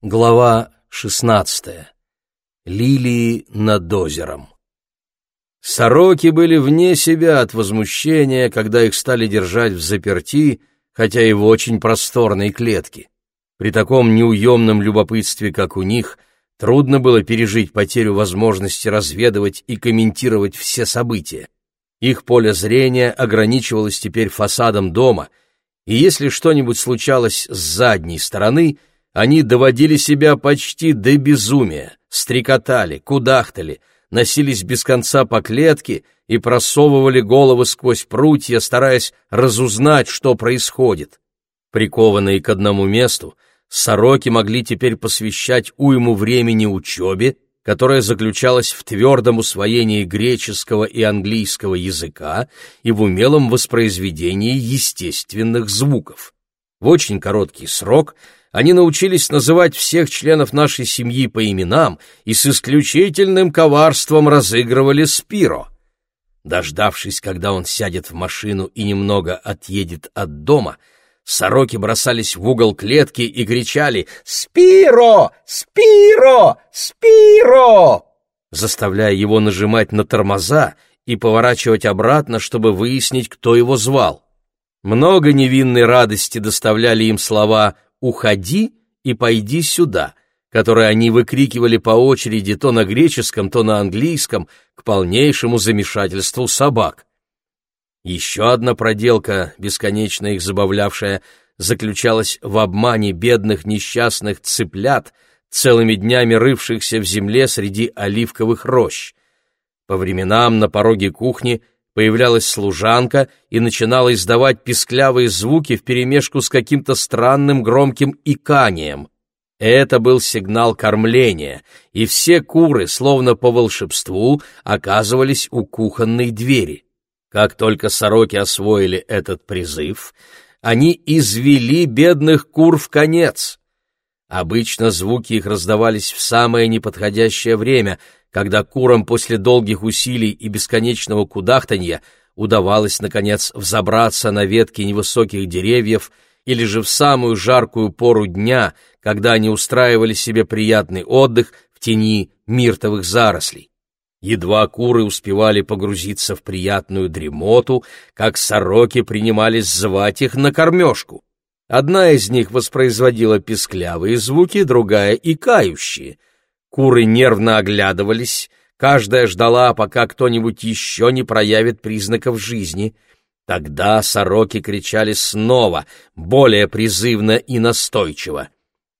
Глава 16. Лилии над озером. Сороки были вне себя от возмущения, когда их стали держать в заперти, хотя и в очень просторной клетке. При таком неуемном любопытстве, как у них, трудно было пережить потерю возможности разведывать и комментировать все события. Их поле зрения ограничивалось теперь фасадом дома, и если что-нибудь случалось с задней стороны — они доводили себя почти до безумия, стрекотали, кудахтали, носились без конца по клетке и просовывали головы сквозь прутья, стараясь разузнать, что происходит. Прикованные к одному месту, сороки могли теперь посвящать уйму времени учебе, которая заключалась в твердом усвоении греческого и английского языка и в умелом воспроизведении естественных звуков. В очень короткий срок – они научились называть всех членов нашей семьи по именам и с исключительным коварством разыгрывали Спиро. Дождавшись, когда он сядет в машину и немного отъедет от дома, сороки бросались в угол клетки и кричали «Спиро! Спиро! Спиро!», заставляя его нажимать на тормоза и поворачивать обратно, чтобы выяснить, кто его звал. Много невинной радости доставляли им слова «Уходи и пойди сюда», которые они выкрикивали по очереди то на греческом, то на английском, к полнейшему замешательству собак. Еще одна проделка, бесконечно их забавлявшая, заключалась в обмане бедных несчастных цыплят, целыми днями рывшихся в земле среди оливковых рощ. По временам на пороге кухни – появлялась служанка и начинала издавать писклявые звуки вперемешку с каким-то странным громким иканием. Это был сигнал кормления, и все куры, словно по волшебству, оказывались у кухонной двери. Как только сороки освоили этот призыв, они извели бедных кур в конец. Обычно звуки их раздавались в самое неподходящее время — когда курам после долгих усилий и бесконечного кудахтанья удавалось, наконец, взобраться на ветки невысоких деревьев или же в самую жаркую пору дня, когда они устраивали себе приятный отдых в тени миртовых зарослей. Едва куры успевали погрузиться в приятную дремоту, как сороки принимались звать их на кормежку. Одна из них воспроизводила песклявые звуки, другая — икающие — Куры нервно оглядывались, каждая ждала, пока кто-нибудь еще не проявит признаков жизни. Тогда сороки кричали снова, более призывно и настойчиво.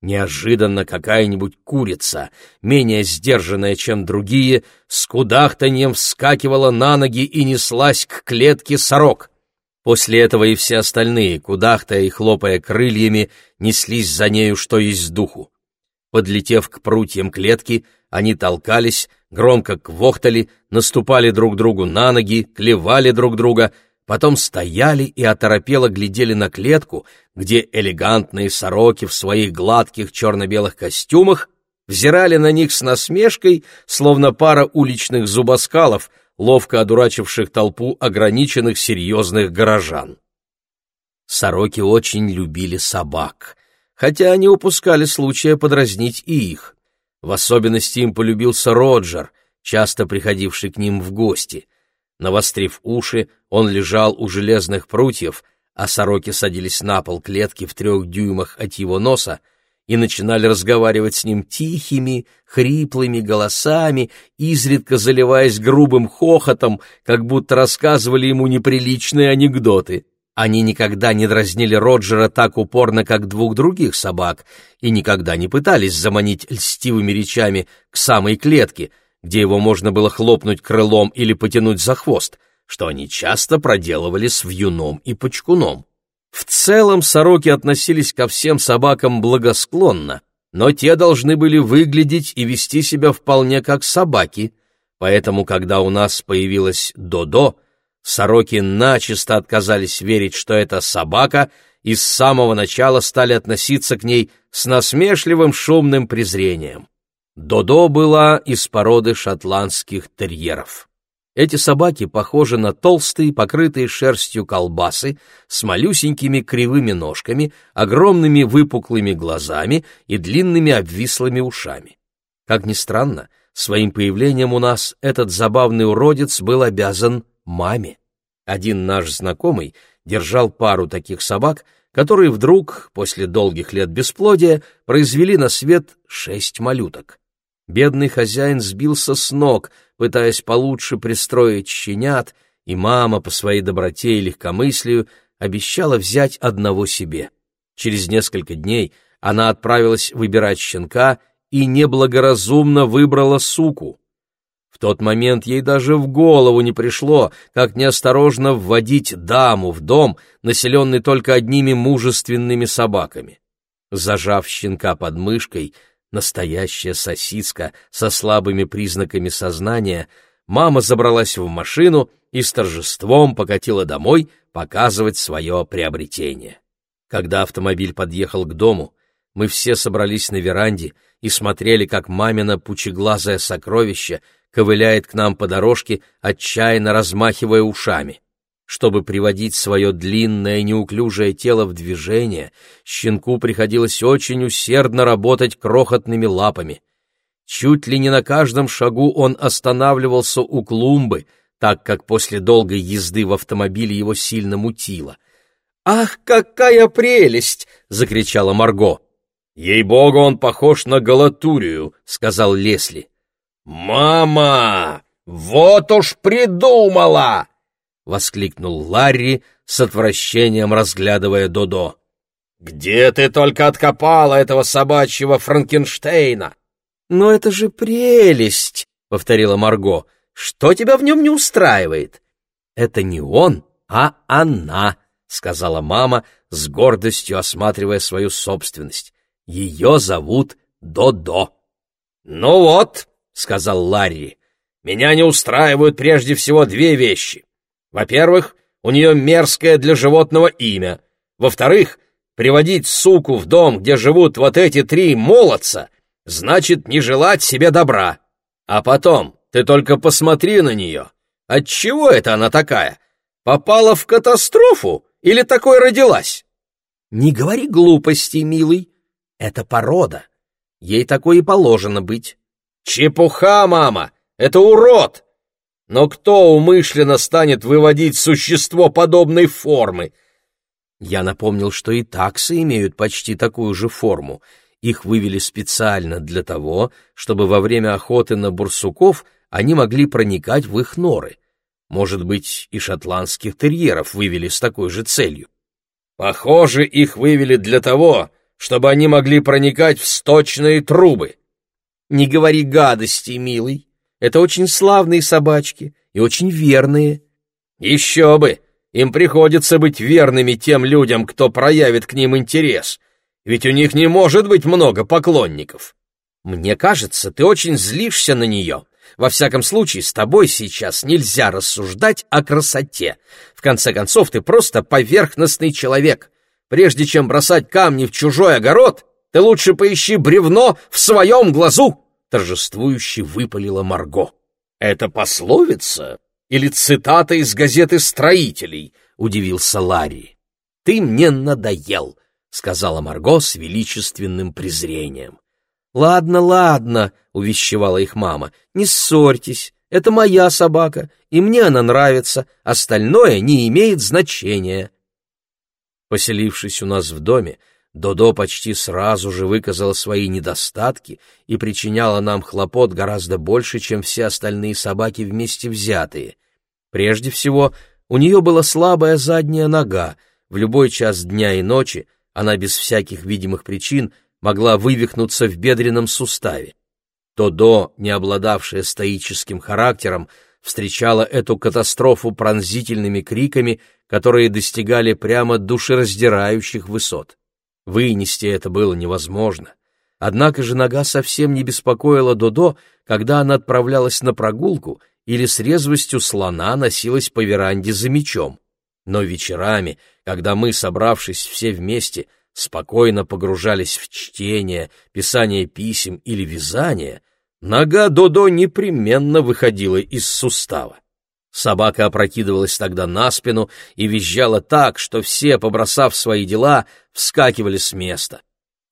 Неожиданно какая-нибудь курица, менее сдержанная, чем другие, с кудахтаньем вскакивала на ноги и неслась к клетке сорок. После этого и все остальные, кудахтая и хлопая крыльями, неслись за нею, что есть духу. Подлетев к прутьям клетки, они толкались, громко квохтали, наступали друг другу на ноги, клевали друг друга, потом стояли и оторопело глядели на клетку, где элегантные сороки в своих гладких черно-белых костюмах взирали на них с насмешкой, словно пара уличных зубоскалов, ловко одурачивших толпу ограниченных серьезных горожан. Сороки очень любили собак — хотя они упускали случая подразнить и их. В особенности им полюбился Роджер, часто приходивший к ним в гости. Навострив уши, он лежал у железных прутьев, а сороки садились на пол клетки в трех дюймах от его носа и начинали разговаривать с ним тихими, хриплыми голосами, изредка заливаясь грубым хохотом, как будто рассказывали ему неприличные анекдоты. Они никогда не дразнили Роджера так упорно, как двух других собак, и никогда не пытались заманить льстивыми речами к самой клетке, где его можно было хлопнуть крылом или потянуть за хвост, что они часто проделывали с вьюном и почкуном. В целом сороки относились ко всем собакам благосклонно, но те должны были выглядеть и вести себя вполне как собаки, поэтому, когда у нас появилась Додо, Сороки начисто отказались верить, что это собака, и с самого начала стали относиться к ней с насмешливым шумным презрением. Додо была из породы шотландских терьеров. Эти собаки похожи на толстые, покрытые шерстью колбасы, с малюсенькими кривыми ножками, огромными выпуклыми глазами и длинными обвислыми ушами. Как ни странно, своим появлением у нас этот забавный уродец был обязан маме. Один наш знакомый держал пару таких собак, которые вдруг, после долгих лет бесплодия, произвели на свет шесть малюток. Бедный хозяин сбился с ног, пытаясь получше пристроить щенят, и мама по своей доброте и легкомыслию обещала взять одного себе. Через несколько дней она отправилась выбирать щенка и неблагоразумно выбрала суку. В тот момент ей даже в голову не пришло, как неосторожно вводить даму в дом, населенный только одними мужественными собаками. Зажав щенка под мышкой, настоящая сосиска со слабыми признаками сознания, мама забралась в машину и с торжеством покатила домой показывать свое приобретение. Когда автомобиль подъехал к дому, мы все собрались на веранде и смотрели, как мамина пучеглазое сокровище ковыляет к нам по дорожке, отчаянно размахивая ушами. Чтобы приводить свое длинное неуклюжее тело в движение, щенку приходилось очень усердно работать крохотными лапами. Чуть ли не на каждом шагу он останавливался у клумбы, так как после долгой езды в автомобиле его сильно мутило. «Ах, какая прелесть!» — закричала Марго. «Ей-богу, он похож на галатурию», — сказал Лесли. «Мама! Вот уж придумала!» Воскликнул Ларри с отвращением разглядывая Додо. Где ты только откопала этого собачьего Франкенштейна? Но это же прелесть, повторила Марго. Что тебя в нем не устраивает? Это не он, а она, сказала мама, с гордостью осматривая свою собственность. Ее зовут Додо. Ну вот, сказал Ларри. Меня не устраивают прежде всего две вещи. Во-первых, у нее мерзкое для животного имя. Во-вторых, приводить суку в дом, где живут вот эти три молодца, значит не желать себе добра. А потом, ты только посмотри на нее. Отчего это она такая? Попала в катастрофу или такой родилась? Не говори глупостей, милый. Это порода. Ей такое и положено быть. Чепуха, мама! Это урод! Но кто умышленно станет выводить существо подобной формы? Я напомнил, что и таксы имеют почти такую же форму. Их вывели специально для того, чтобы во время охоты на бурсуков они могли проникать в их норы. Может быть, и шотландских терьеров вывели с такой же целью. Похоже, их вывели для того, чтобы они могли проникать в сточные трубы. Не говори гадости, милый. Это очень славные собачки и очень верные. Еще бы! Им приходится быть верными тем людям, кто проявит к ним интерес. Ведь у них не может быть много поклонников. Мне кажется, ты очень злишься на нее. Во всяком случае, с тобой сейчас нельзя рассуждать о красоте. В конце концов, ты просто поверхностный человек. Прежде чем бросать камни в чужой огород, ты лучше поищи бревно в своем глазу торжествующе выпалила Марго. «Это пословица или цитата из газеты «Строителей»?» — удивился Ларри. «Ты мне надоел», — сказала Марго с величественным презрением. «Ладно, ладно», — увещевала их мама, — «не ссорьтесь, это моя собака, и мне она нравится, остальное не имеет значения». Поселившись у нас в доме, Додо почти сразу же выказала свои недостатки и причиняла нам хлопот гораздо больше, чем все остальные собаки вместе взятые. Прежде всего, у нее была слабая задняя нога, в любой час дня и ночи она без всяких видимых причин могла вывихнуться в бедренном суставе. Додо, не обладавшая стоическим характером, встречала эту катастрофу пронзительными криками, которые достигали прямо душераздирающих высот. Вынести это было невозможно. Однако же нога совсем не беспокоила Додо, когда она отправлялась на прогулку или с резвостью слона носилась по веранде за мечом. Но вечерами, когда мы, собравшись все вместе, спокойно погружались в чтение, писание писем или вязание, нога Додо непременно выходила из сустава. Собака опрокидывалась тогда на спину и визжала так, что все, побросав свои дела, вскакивали с места.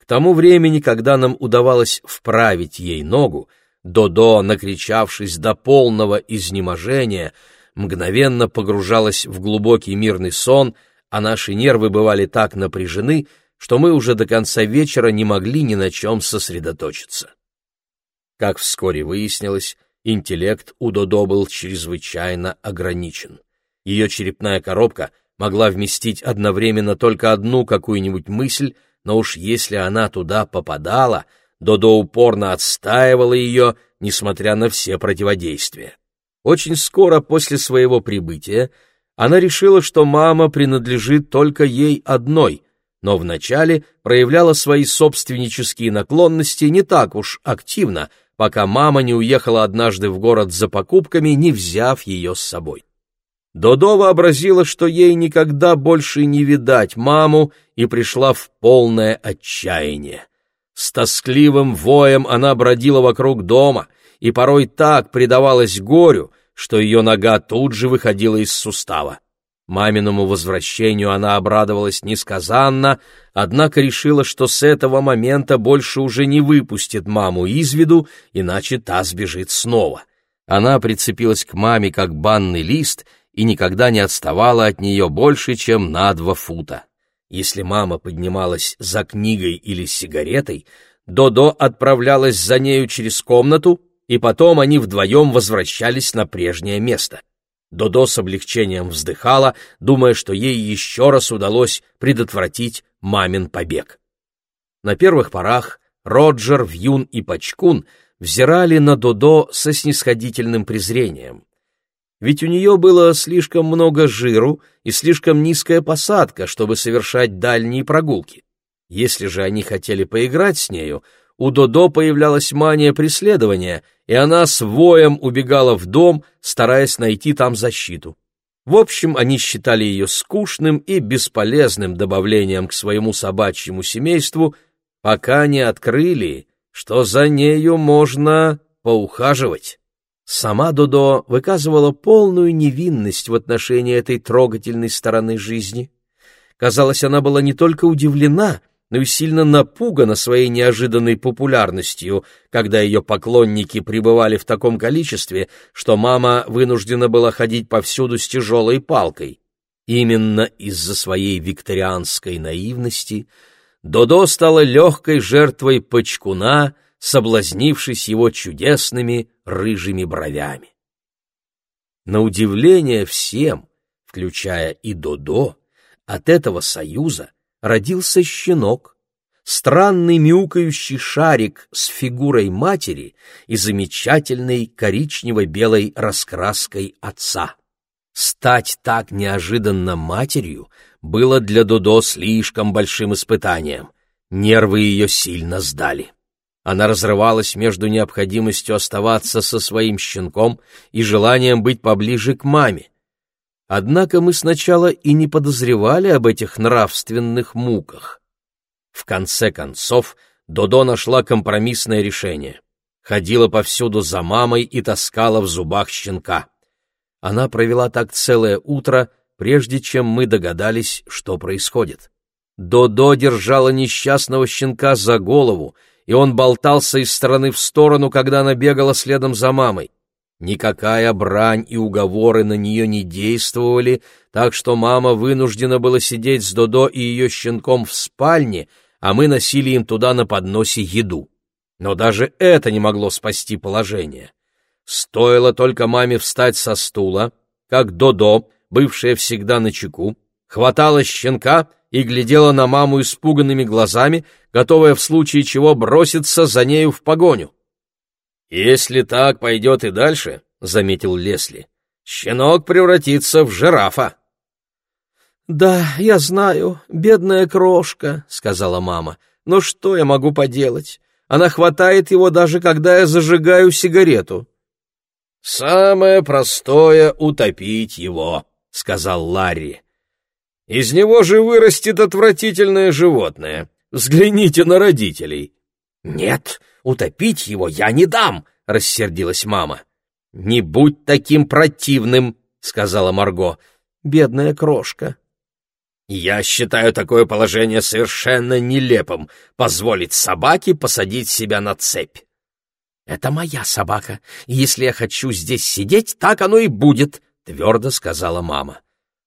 К тому времени, когда нам удавалось вправить ей ногу, Додо, накричавшись до полного изнеможения, мгновенно погружалась в глубокий мирный сон, а наши нервы бывали так напряжены, что мы уже до конца вечера не могли ни на чем сосредоточиться. Как вскоре выяснилось, интеллект у Додо был чрезвычайно ограничен. Ее черепная коробка могла вместить одновременно только одну какую-нибудь мысль, но уж если она туда попадала — Додо упорно отстаивала ее, несмотря на все противодействия. Очень скоро после своего прибытия она решила, что мама принадлежит только ей одной, но вначале проявляла свои собственнические наклонности не так уж активно, пока мама не уехала однажды в город за покупками, не взяв ее с собой. Додо вообразила, что ей никогда больше не видать маму, и пришла в полное отчаяние. С тоскливым воем она бродила вокруг дома и порой так предавалась горю, что ее нога тут же выходила из сустава. Маминому возвращению она обрадовалась несказанно, однако решила, что с этого момента больше уже не выпустит маму из виду, иначе та сбежит снова. Она прицепилась к маме как банный лист и никогда не отставала от нее больше, чем на два фута. Если мама поднималась за книгой или сигаретой, Додо отправлялась за нею через комнату, и потом они вдвоем возвращались на прежнее место. Додо с облегчением вздыхала, думая, что ей еще раз удалось предотвратить мамин побег. На первых порах Роджер, Вьюн и Пачкун взирали на Додо со снисходительным презрением ведь у нее было слишком много жиру и слишком низкая посадка, чтобы совершать дальние прогулки. Если же они хотели поиграть с нею, у Додо появлялась мания преследования, и она с воем убегала в дом, стараясь найти там защиту. В общем, они считали ее скучным и бесполезным добавлением к своему собачьему семейству, пока не открыли, что за нею можно поухаживать. Сама Додо выказывала полную невинность в отношении этой трогательной стороны жизни. Казалось, она была не только удивлена, но и сильно напугана своей неожиданной популярностью, когда ее поклонники пребывали в таком количестве, что мама вынуждена была ходить повсюду с тяжелой палкой. Именно из-за своей викторианской наивности Додо стала легкой жертвой почкуна, соблазнившись его чудесными рыжими бровями. На удивление всем, включая и Додо, от этого союза родился щенок, странный мяукающий шарик с фигурой матери и замечательной коричнево-белой раскраской отца. Стать так неожиданно матерью было для Додо слишком большим испытанием. Нервы ее сильно сдали. Она разрывалась между необходимостью оставаться со своим щенком и желанием быть поближе к маме. Однако мы сначала и не подозревали об этих нравственных муках. В конце концов, Додо нашла компромиссное решение. Ходила повсюду за мамой и таскала в зубах щенка. Она провела так целое утро, прежде чем мы догадались, что происходит. Додо держала несчастного щенка за голову, и он болтался из стороны в сторону, когда она бегала следом за мамой. Никакая брань и уговоры на нее не действовали, так что мама вынуждена была сидеть с Додо и ее щенком в спальне, а мы носили им туда на подносе еду. Но даже это не могло спасти положение. Стоило только маме встать со стула, как Додо, бывшая всегда на чеку, хватала щенка и глядела на маму испуганными глазами, готовая в случае чего броситься за нею в погоню. «Если так пойдет и дальше», — заметил Лесли, — «щенок превратится в жирафа». «Да, я знаю, бедная крошка», — сказала мама, — «но что я могу поделать? Она хватает его даже когда я зажигаю сигарету». «Самое простое — утопить его», — сказал Ларри. Из него же вырастет отвратительное животное. Взгляните на родителей. Нет, утопить его я не дам, рассердилась мама. Не будь таким противным, сказала Марго. «Бедная крошка». «Я считаю такое положение совершенно нелепым — позволить собаке посадить себя на цепь». «Это моя собака, и если я хочу здесь сидеть, так оно и будет», — твердо сказала мама.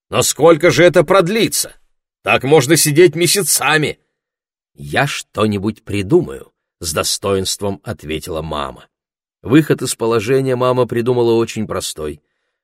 «Но сколько же это продлится? Так можно сидеть месяцами». «Я что-нибудь придумаю», — с достоинством ответила мама. Выход из положения мама придумала очень простой.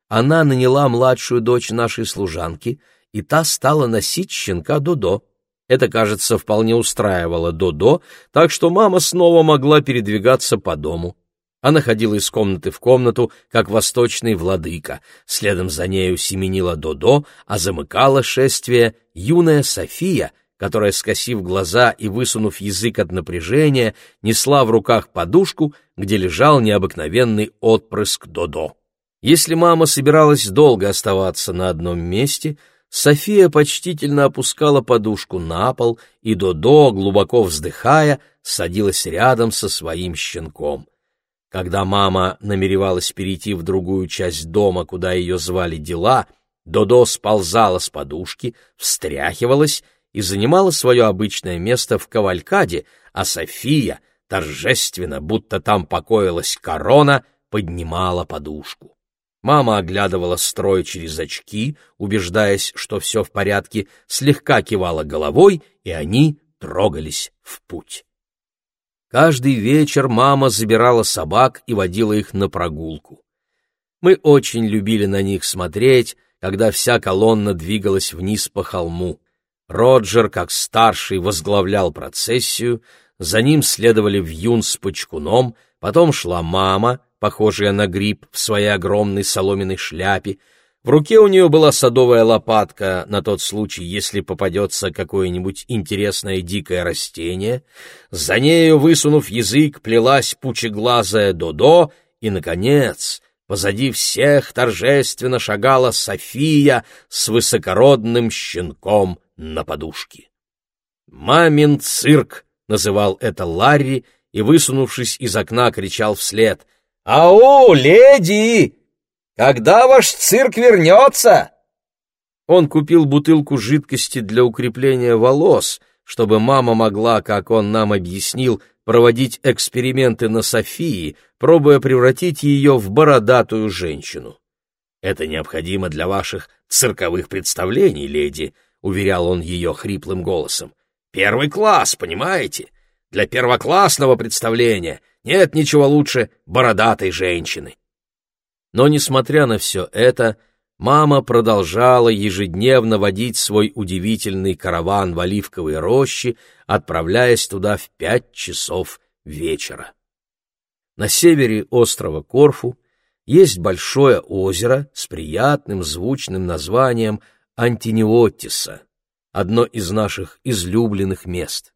Она наняла младшую дочь нашей служанки, и та стала носить щенка Додо. Это, кажется, вполне устраивало Додо, так что мама снова могла передвигаться по дому. Она ходила из комнаты в комнату, как восточный владыка. Следом за нею семенила Додо, а замыкала шествие юная София, которая, скосив глаза и высунув язык от напряжения, несла в руках подушку, где лежал необыкновенный отпрыск Додо. Если мама собиралась долго оставаться на одном месте — София почтительно опускала подушку на пол, и Додо, глубоко вздыхая, садилась рядом со своим щенком. Когда мама намеревалась перейти в другую часть дома, куда ее звали дела, Додо сползала с подушки, встряхивалась и занимала свое обычное место в кавалькаде, а София, торжественно, будто там покоилась корона, поднимала подушку. Мама оглядывала строй через очки, убеждаясь, что все в порядке, слегка кивала головой, и они трогались в путь. Каждый вечер мама забирала собак и водила их на прогулку. Мы очень любили на них смотреть, когда вся колонна двигалась вниз по холму. Роджер, как старший, возглавлял процессию, за ним следовали Вьюн с Почкуном, потом шла мама, похожая на гриб в своей огромной соломенной шляпе. В руке у нее была садовая лопатка на тот случай, если попадется какое-нибудь интересное дикое растение. За нею, высунув язык, плелась пучеглазая Додо, и, наконец, позади всех торжественно шагала София с высокородным щенком на подушке. «Мамин цирк!» — называл это Ларри, и, высунувшись из окна, кричал вслед — «Ау, леди! Когда ваш цирк вернется?» Он купил бутылку жидкости для укрепления волос, чтобы мама могла, как он нам объяснил, проводить эксперименты на Софии, пробуя превратить ее в бородатую женщину. «Это необходимо для ваших цирковых представлений, леди», — уверял он ее хриплым голосом. «Первый класс, понимаете? Для первоклассного представления — нет ничего лучше бородатой женщины. Но, несмотря на все это, мама продолжала ежедневно водить свой удивительный караван в оливковой рощи, отправляясь туда в пять часов вечера. На севере острова Корфу есть большое озеро с приятным звучным названием Антиниотиса, одно из наших излюбленных мест.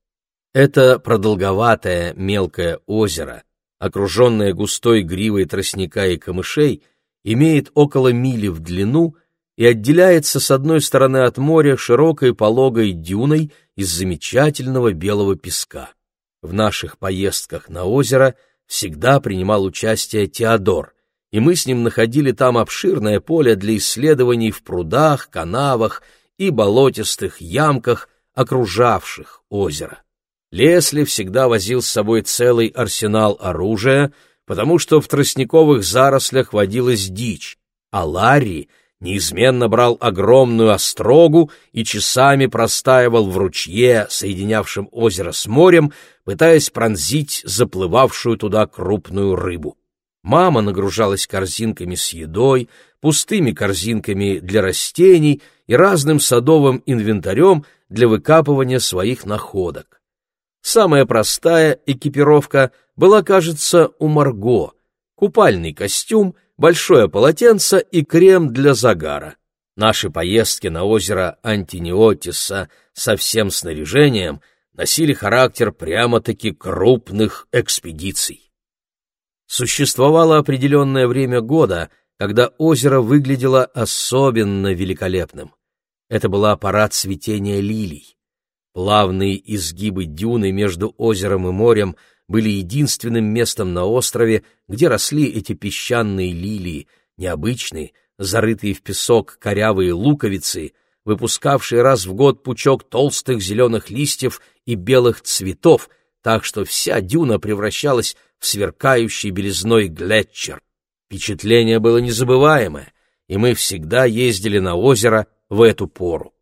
Это продолговатое мелкое озеро, окруженное густой гривой тростника и камышей, имеет около мили в длину и отделяется с одной стороны от моря широкой пологой дюной из замечательного белого песка. В наших поездках на озеро всегда принимал участие Теодор, и мы с ним находили там обширное поле для исследований в прудах, канавах и болотистых ямках, окружавших озеро. Лесли всегда возил с собой целый арсенал оружия, потому что в тростниковых зарослях водилась дичь, а Ларри неизменно брал огромную острогу и часами простаивал в ручье, соединявшем озеро с морем, пытаясь пронзить заплывавшую туда крупную рыбу. Мама нагружалась корзинками с едой, пустыми корзинками для растений и разным садовым инвентарем для выкапывания своих находок. Самая простая экипировка была, кажется, у Марго. Купальный костюм, большое полотенце и крем для загара. Наши поездки на озеро Антиниотиса со всем снаряжением носили характер прямо-таки крупных экспедиций. Существовало определенное время года, когда озеро выглядело особенно великолепным. Это была пора цветения лилий. Плавные изгибы дюны между озером и морем были единственным местом на острове, где росли эти песчаные лилии, необычные, зарытые в песок корявые луковицы, выпускавшие раз в год пучок толстых зеленых листьев и белых цветов, так что вся дюна превращалась в сверкающий белизной глетчер. Впечатление было незабываемое, и мы всегда ездили на озеро в эту пору.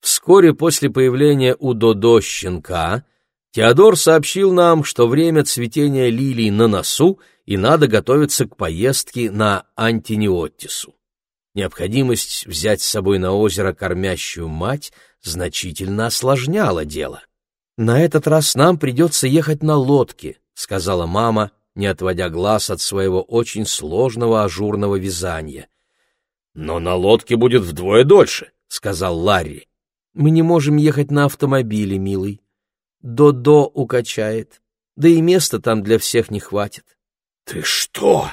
Вскоре после появления у Додо щенка Теодор сообщил нам, что время цветения лилий на носу, и надо готовиться к поездке на Антиниоттису. Необходимость взять с собой на озеро кормящую мать значительно осложняла дело. «На этот раз нам придется ехать на лодке», — сказала мама, не отводя глаз от своего очень сложного ажурного вязания. «Но на лодке будет вдвое дольше», — сказал Ларри. «Мы не можем ехать на автомобиле, милый. Додо укачает, да и места там для всех не хватит». «Ты что,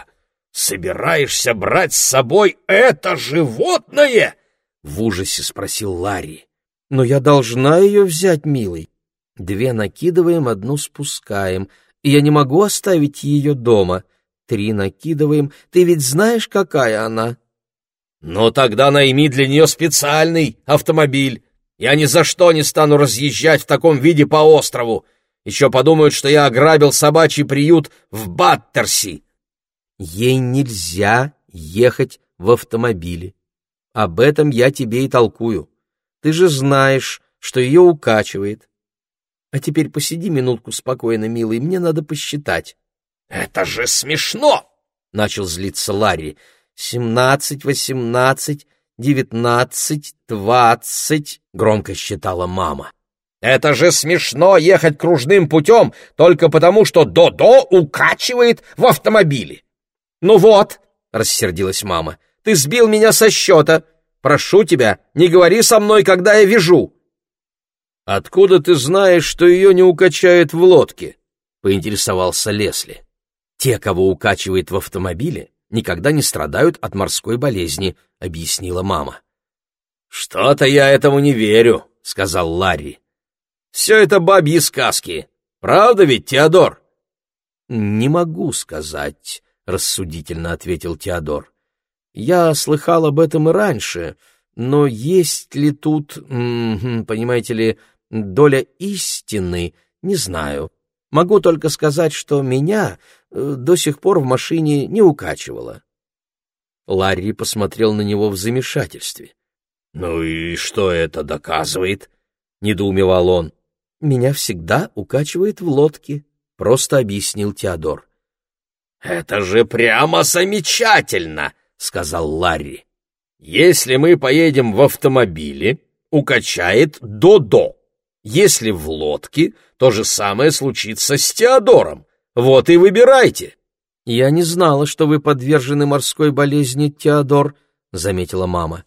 собираешься брать с собой это животное?» — в ужасе спросил Ларри. «Но я должна ее взять, милый. Две накидываем, одну спускаем, и я не могу оставить ее дома. Три накидываем, ты ведь знаешь, какая она?» «Ну тогда найми для нее специальный автомобиль. Я ни за что не стану разъезжать в таком виде по острову. Еще подумают, что я ограбил собачий приют в Баттерси. Ей нельзя ехать в автомобиле. Об этом я тебе и толкую. Ты же знаешь, что ее укачивает. А теперь посиди минутку спокойно, милый, мне надо посчитать. — Это же смешно! — начал злиться Ларри. — Семнадцать, восемнадцать, девятнадцать, двадцать, — громко считала мама. Это же смешно ехать кружным путем только потому, что Додо укачивает в автомобиле. Ну вот, рассердилась мама, ты сбил меня со счета. Прошу тебя, не говори со мной, когда я вижу. Откуда ты знаешь, что ее не укачает в лодке? поинтересовался Лесли. Те, кого укачивает в автомобиле, никогда не страдают от морской болезни, объяснила мама. Что-то я этому не верю, сказал Ларри. Все это бабьи сказки. Правда ведь, Теодор? — Не могу сказать, — рассудительно ответил Теодор. — Я слыхал об этом и раньше, но есть ли тут, понимаете ли, доля истины, не знаю. Могу только сказать, что меня э, до сих пор в машине не укачивало. Ларри посмотрел на него в замешательстве. — Ну и что это доказывает? — недоумевал он. Меня всегда укачивает в лодке, просто объяснил Теодор. Это же прямо замечательно, сказал Ларри. Если мы поедем в автомобиле, укачает до-до. Если в лодке, то же самое случится с Теодором. Вот и выбирайте. Я не знала, что вы подвержены морской болезни, Теодор, заметила мама.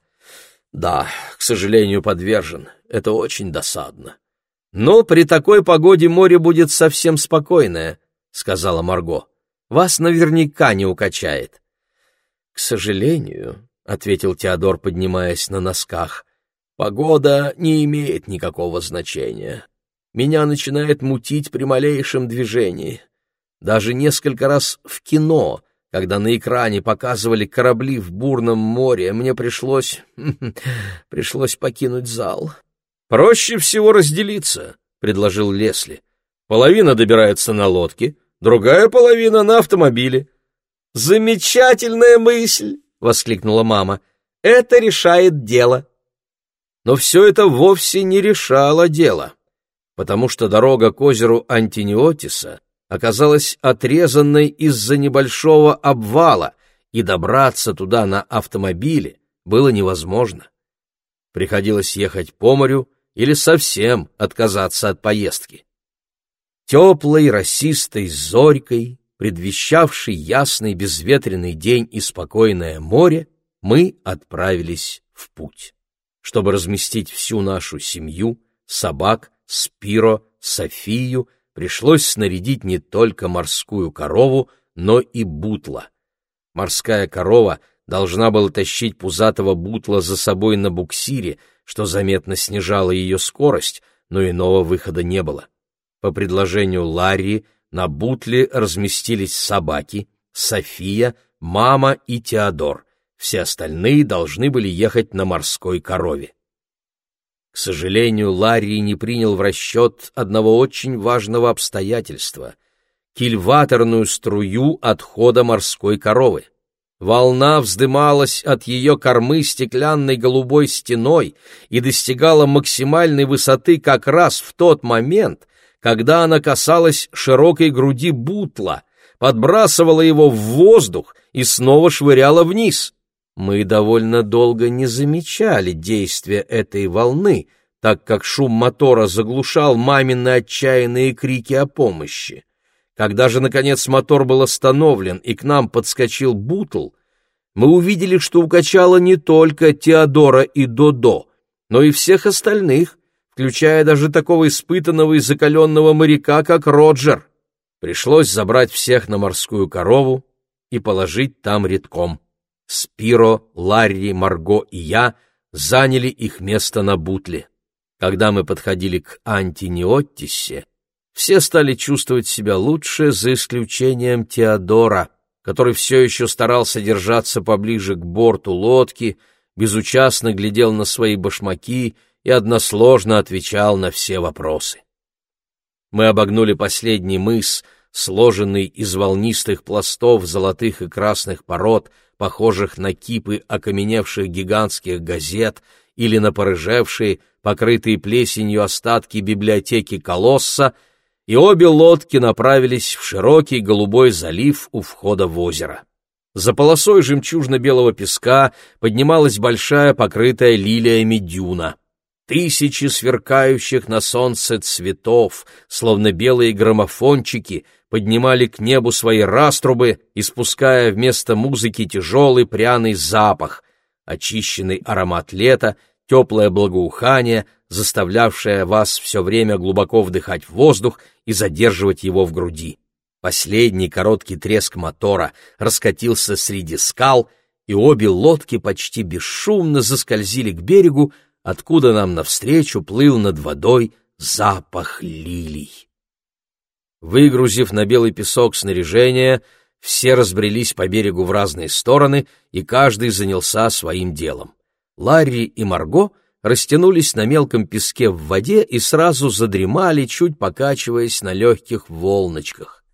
Да, к сожалению, подвержен. Это очень досадно. «Но при такой погоде море будет совсем спокойное», — сказала Марго. «Вас наверняка не укачает». «К сожалению», — ответил Теодор, поднимаясь на носках, — «погода не имеет никакого значения. Меня начинает мутить при малейшем движении. Даже несколько раз в кино, когда на экране показывали корабли в бурном море, мне пришлось... пришлось покинуть зал». «Проще всего разделиться», — предложил Лесли. «Половина добирается на лодке, другая половина на автомобиле». «Замечательная мысль!» — воскликнула мама. «Это решает дело». Но все это вовсе не решало дело, потому что дорога к озеру Антиниотиса оказалась отрезанной из-за небольшого обвала, и добраться туда на автомобиле было невозможно. Приходилось ехать по морю, или совсем отказаться от поездки. Теплой, расистой зорькой, предвещавшей ясный безветренный день и спокойное море, мы отправились в путь, чтобы разместить всю нашу семью, собак, Спиро, Софию, пришлось снарядить не только морскую корову, но и бутла. Морская корова должна была тащить пузатого бутла за собой на буксире, что заметно снижало ее скорость, но иного выхода не было. По предложению Ларри на бутле разместились собаки, София, мама и Теодор. Все остальные должны были ехать на морской корове. К сожалению, Ларри не принял в расчет одного очень важного обстоятельства — кильваторную струю отхода морской коровы. Волна вздымалась от ее кормы стеклянной голубой стеной и достигала максимальной высоты как раз в тот момент, когда она касалась широкой груди бутла, подбрасывала его в воздух и снова швыряла вниз. Мы довольно долго не замечали действия этой волны, так как шум мотора заглушал мамины отчаянные крики о помощи. Когда же, наконец, мотор был остановлен и к нам подскочил Бутл, мы увидели, что укачало не только Теодора и Додо, но и всех остальных, включая даже такого испытанного и закаленного моряка, как Роджер. Пришлось забрать всех на морскую корову и положить там редком. Спиро, Ларри, Марго и я заняли их место на бутле. Когда мы подходили к Антиниоттисе, все стали чувствовать себя лучше, за исключением Теодора, который все еще старался держаться поближе к борту лодки, безучастно глядел на свои башмаки и односложно отвечал на все вопросы. Мы обогнули последний мыс, сложенный из волнистых пластов золотых и красных пород, похожих на кипы окаменевших гигантских газет или на порыжевшие, покрытые плесенью остатки библиотеки Колосса, и обе лодки направились в широкий голубой залив у входа в озеро. За полосой жемчужно-белого песка поднималась большая покрытая лилиями дюна. Тысячи сверкающих на солнце цветов, словно белые граммофончики, поднимали к небу свои раструбы, испуская вместо музыки тяжелый пряный запах, очищенный аромат лета, теплое благоухание, заставлявшее вас все время глубоко вдыхать воздух и задерживать его в груди. Последний короткий треск мотора раскатился среди скал, и обе лодки почти бесшумно заскользили к берегу, откуда нам навстречу плыл над водой запах лилий. Выгрузив на белый песок снаряжение, все разбрелись по берегу в разные стороны, и каждый занялся своим делом. Ларри и Марго растянулись на мелком песке в воде и сразу задремали, чуть покачиваясь на легких волночках.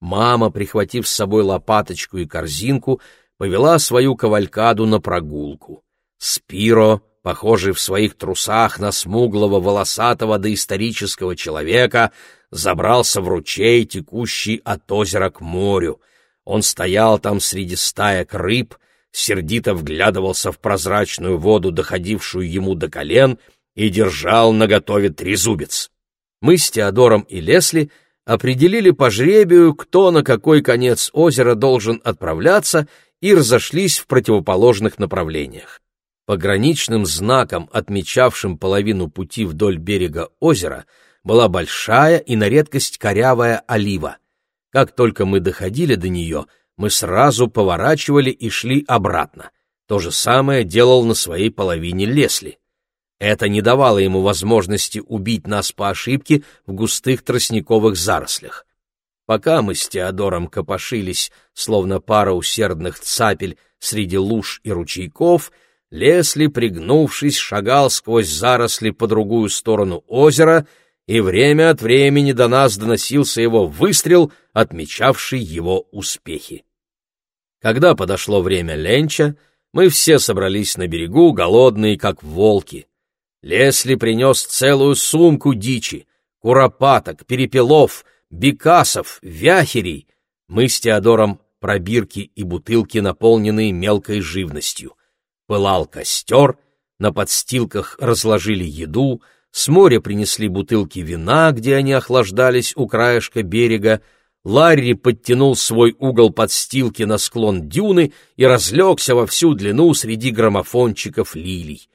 Мама, прихватив с собой лопаточку и корзинку, повела свою кавалькаду на прогулку. Спиро похожий в своих трусах на смуглого волосатого доисторического человека, забрался в ручей, текущий от озера к морю. Он стоял там среди стаек рыб, сердито вглядывался в прозрачную воду, доходившую ему до колен, и держал наготове трезубец. Мы с Теодором и Лесли определили по жребию, кто на какой конец озера должен отправляться, и разошлись в противоположных направлениях. Пограничным знаком, отмечавшим половину пути вдоль берега озера, была большая и на редкость корявая олива. Как только мы доходили до нее, мы сразу поворачивали и шли обратно. То же самое делал на своей половине Лесли. Это не давало ему возможности убить нас по ошибке в густых тростниковых зарослях. Пока мы с Теодором копошились, словно пара усердных цапель среди луж и ручейков — Лесли, пригнувшись, шагал сквозь заросли по другую сторону озера, и время от времени до нас доносился его выстрел, отмечавший его успехи. Когда подошло время ленча, мы все собрались на берегу, голодные, как волки. Лесли принес целую сумку дичи, куропаток, перепелов, бекасов, вяхерей. Мы с Теодором пробирки и бутылки, наполненные мелкой живностью. Пылал костер, на подстилках разложили еду, с моря принесли бутылки вина, где они охлаждались у краешка берега, Ларри подтянул свой угол подстилки на склон дюны и разлегся во всю длину среди граммофончиков лилий.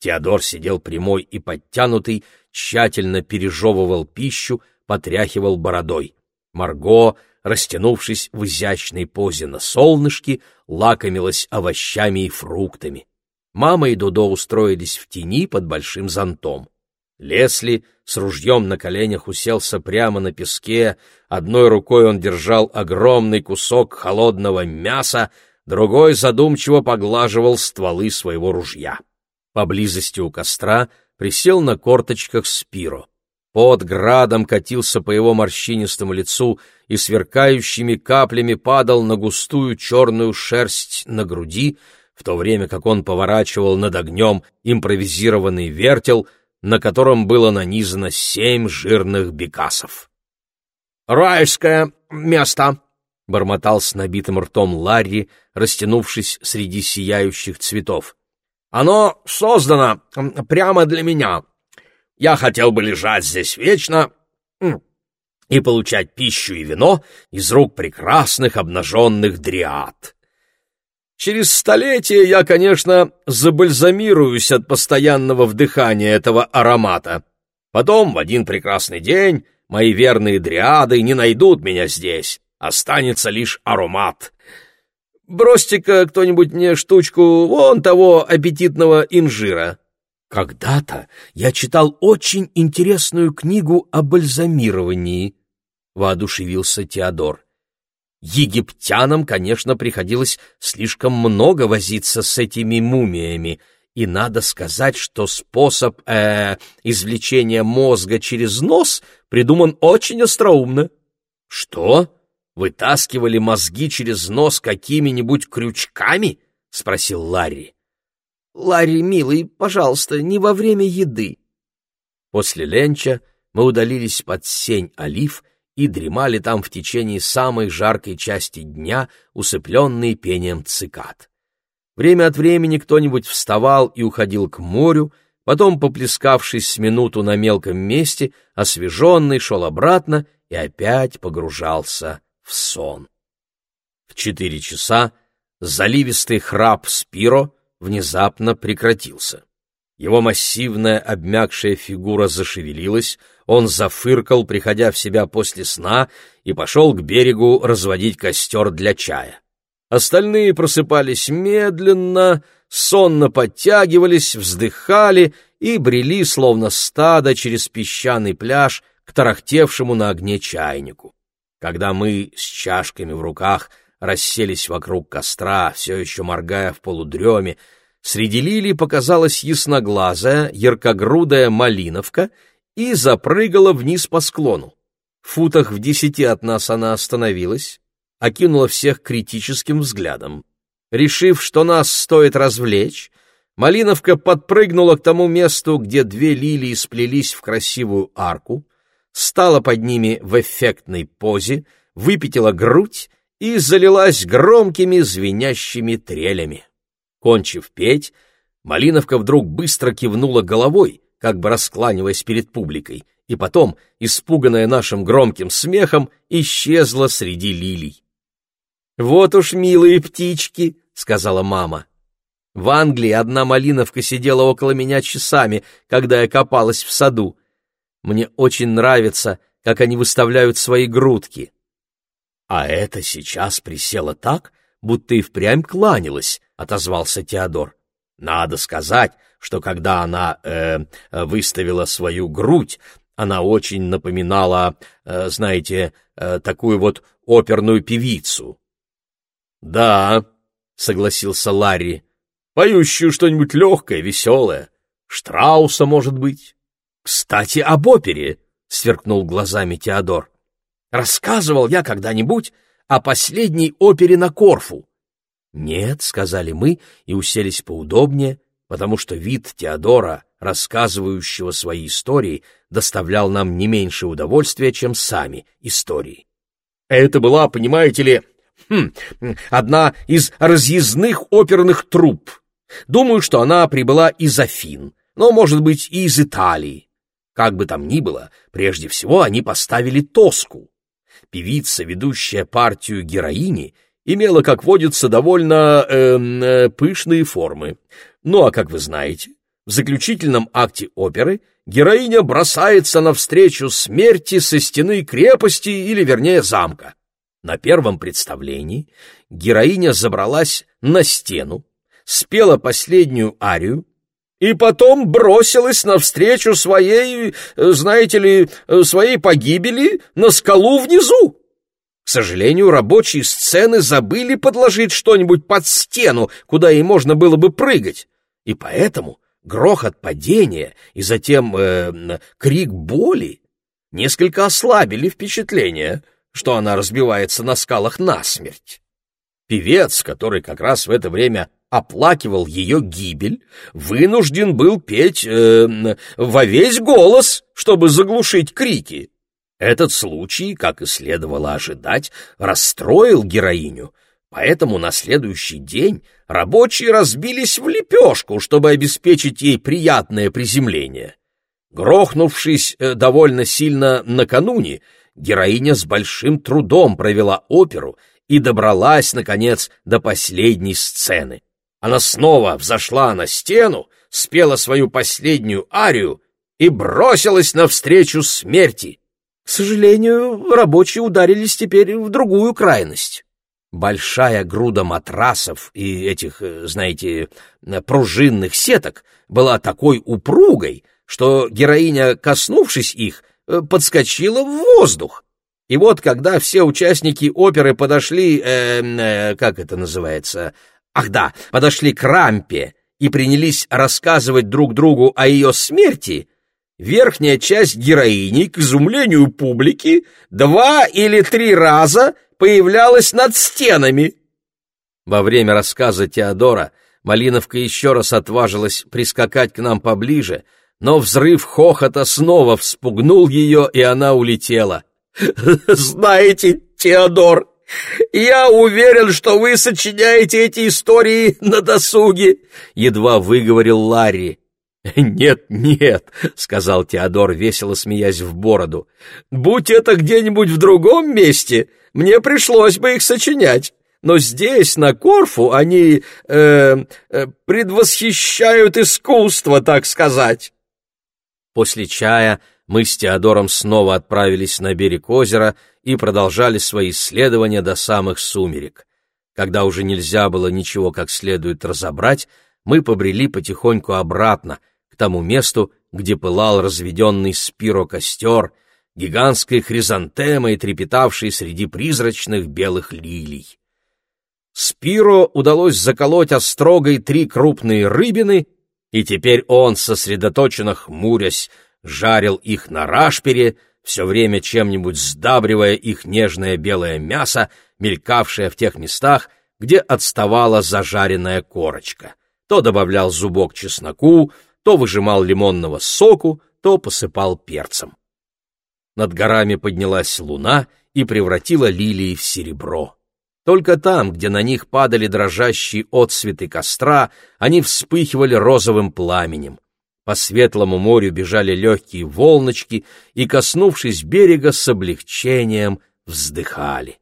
Теодор сидел прямой и подтянутый, тщательно пережевывал пищу, потряхивал бородой. Марго, растянувшись в изящной позе на солнышке, лакомилась овощами и фруктами. Мама и Дудо устроились в тени под большим зонтом. Лесли с ружьем на коленях уселся прямо на песке, одной рукой он держал огромный кусок холодного мяса, другой задумчиво поглаживал стволы своего ружья. Поблизости у костра присел на корточках Спиро. Под градом катился по его морщинистому лицу и сверкающими каплями падал на густую черную шерсть на груди, в то время как он поворачивал над огнем импровизированный вертел, на котором было нанизано семь жирных бекасов. «Райское место!» — бормотал с набитым ртом Ларри, растянувшись среди сияющих цветов. «Оно создано прямо для меня. Я хотел бы лежать здесь вечно и получать пищу и вино из рук прекрасных обнаженных дриад. Через столетие я, конечно, забальзамируюсь от постоянного вдыхания этого аромата. Потом, в один прекрасный день, мои верные дриады не найдут меня здесь. Останется лишь аромат. Бросьте-ка кто-нибудь мне штучку вон того аппетитного инжира. Когда-то я читал очень интересную книгу о бальзамировании, — воодушевился Теодор. Египтянам, конечно, приходилось слишком много возиться с этими мумиями, и надо сказать, что способ э, извлечения мозга через нос придуман очень остроумно. Что? Вытаскивали мозги через нос какими-нибудь крючками? спросил Ларри. Ларри, милый, пожалуйста, не во время еды. После ленча мы удалились под сень олив и дремали там в течение самой жаркой части дня, усыпленные пением цикад. Время от времени кто-нибудь вставал и уходил к морю, потом, поплескавшись с минуту на мелком месте, освеженный шел обратно и опять погружался в сон. В четыре часа заливистый храп Спиро внезапно прекратился. Его массивная обмякшая фигура зашевелилась, он зафыркал, приходя в себя после сна, и пошел к берегу разводить костер для чая. Остальные просыпались медленно, сонно подтягивались, вздыхали и брели, словно стадо, через песчаный пляж к тарахтевшему на огне чайнику. Когда мы с чашками в руках расселись вокруг костра, все еще моргая в полудреме, среди лилий показалась ясноглазая, яркогрудая малиновка и запрыгала вниз по склону. В футах в десяти от нас она остановилась, окинула всех критическим взглядом. Решив, что нас стоит развлечь, Малиновка подпрыгнула к тому месту, где две лилии сплелись в красивую арку, стала под ними в эффектной позе, выпятила грудь и залилась громкими звенящими трелями. Кончив петь, Малиновка вдруг быстро кивнула головой, как бы раскланиваясь перед публикой, и потом, испуганная нашим громким смехом, исчезла среди лилий. «Вот уж милые птички», — сказала мама. В Англии одна малиновка сидела около меня часами, когда я копалась в саду. Мне очень нравится, как они выставляют свои грудки. А это сейчас присела так, будто и впрямь кланялась, — отозвался Теодор. Надо сказать, что когда она э, выставила свою грудь, она очень напоминала, э, знаете, э, такую вот оперную певицу. «Да», — согласился Ларри, — «поющую что-нибудь легкое, веселое. Штрауса, может быть». «Кстати, об опере», — сверкнул глазами Теодор. «Рассказывал я когда-нибудь о последней опере на Корфу?» «Нет», — сказали мы и уселись поудобнее, потому что вид Теодора, рассказывающего свои истории, доставлял нам не меньше удовольствия, чем сами истории. «Это была, понимаете ли, Хм, одна из разъездных оперных труп. Думаю, что она прибыла из Афин, но, может быть, и из Италии. Как бы там ни было, прежде всего они поставили Тоску. Певица, ведущая партию героини, имела, как водится, довольно эм, э, пышные формы. Ну а как вы знаете, в заключительном акте оперы героиня бросается навстречу смерти со стены крепости или, вернее, замка. На первом представлении героиня забралась на стену, спела последнюю арию и потом бросилась навстречу своей, знаете ли, своей погибели на скалу внизу. К сожалению, рабочие сцены забыли подложить что-нибудь под стену, куда ей можно было бы прыгать. И поэтому грохот падения и затем э, крик боли несколько ослабили впечатление, что она разбивается на скалах насмерть. Певец, который как раз в это время оплакивал ее гибель, вынужден был петь э, во весь голос, чтобы заглушить крики. Этот случай, как и следовало ожидать, расстроил героиню, поэтому на следующий день рабочие разбились в лепешку, чтобы обеспечить ей приятное приземление. Грохнувшись э, довольно сильно накануне, героиня с большим трудом провела оперу и добралась, наконец, до последней сцены. Она снова взошла на стену, спела свою последнюю арию и бросилась навстречу смерти. К сожалению, рабочие ударились теперь в другую крайность. Большая груда матрасов и этих, э, знаете, пружинных сеток была такой упругой, что героиня, коснувшись их, э, подскочила в воздух. И вот, когда все участники оперы подошли, э, э, как это называется, ах да, подошли к рампе и принялись рассказывать друг другу о ее смерти, верхняя часть героини, к изумлению публики, два или три раза появлялась над стенами. Во время рассказа Теодора Малиновка еще раз отважилась прискакать к нам поближе, но взрыв хохота снова вспугнул ее, и она улетела. «Знаете, Теодор, я уверен, что вы сочиняете эти истории на досуге», — едва выговорил Ларри. «Нет, нет», — сказал Теодор, весело смеясь в бороду. «Будь это где-нибудь в другом месте, мне пришлось бы их сочинять. Но здесь, на Корфу, они э, э, предвосхищают искусство, так сказать». После чая мы с Теодором снова отправились на берег озера и продолжали свои исследования до самых сумерек. Когда уже нельзя было ничего как следует разобрать, мы побрели потихоньку обратно — к тому месту, где пылал разведенный спиро костер, гигантской хризантемой, трепетавшей среди призрачных белых лилий. Спиро удалось заколоть острогой три крупные рыбины, и теперь он, сосредоточенно хмурясь, жарил их на рашпере, все время чем-нибудь сдабривая их нежное белое мясо, мелькавшее в тех местах, где отставала зажаренная корочка. То добавлял зубок чесноку, то выжимал лимонного соку, то посыпал перцем. Над горами поднялась луна и превратила лилии в серебро. Только там, где на них падали дрожащие отсветы костра, они вспыхивали розовым пламенем. По светлому морю бежали легкие волночки и, коснувшись берега, с облегчением вздыхали.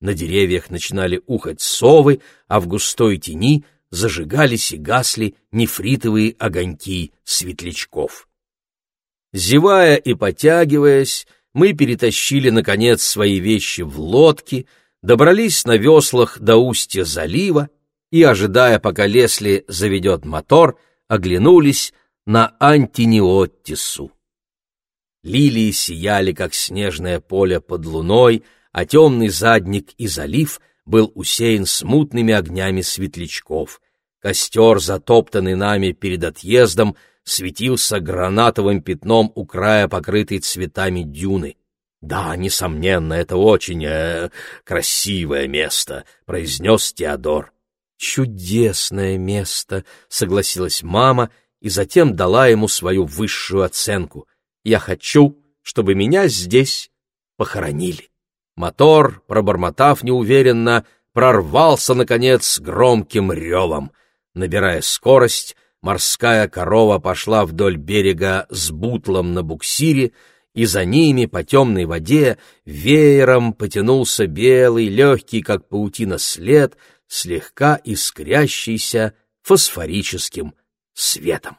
На деревьях начинали ухать совы, а в густой тени зажигались и гасли нефритовые огоньки светлячков. Зевая и потягиваясь, мы перетащили, наконец, свои вещи в лодки, добрались на веслах до устья залива и, ожидая, пока Лесли заведет мотор, оглянулись на Антиниоттису. Лилии сияли, как снежное поле под луной, а темный задник и залив был усеян смутными огнями светлячков. Костер, затоптанный нами перед отъездом, светился гранатовым пятном у края покрытой цветами дюны. «Да, несомненно, это очень э, красивое место», — произнес Теодор. «Чудесное место», — согласилась мама и затем дала ему свою высшую оценку. «Я хочу, чтобы меня здесь похоронили». Мотор, пробормотав неуверенно, прорвался, наконец, громким ревом. Набирая скорость, морская корова пошла вдоль берега с бутлом на буксире, и за ними по темной воде веером потянулся белый, легкий, как паутина, след, слегка искрящийся фосфорическим светом.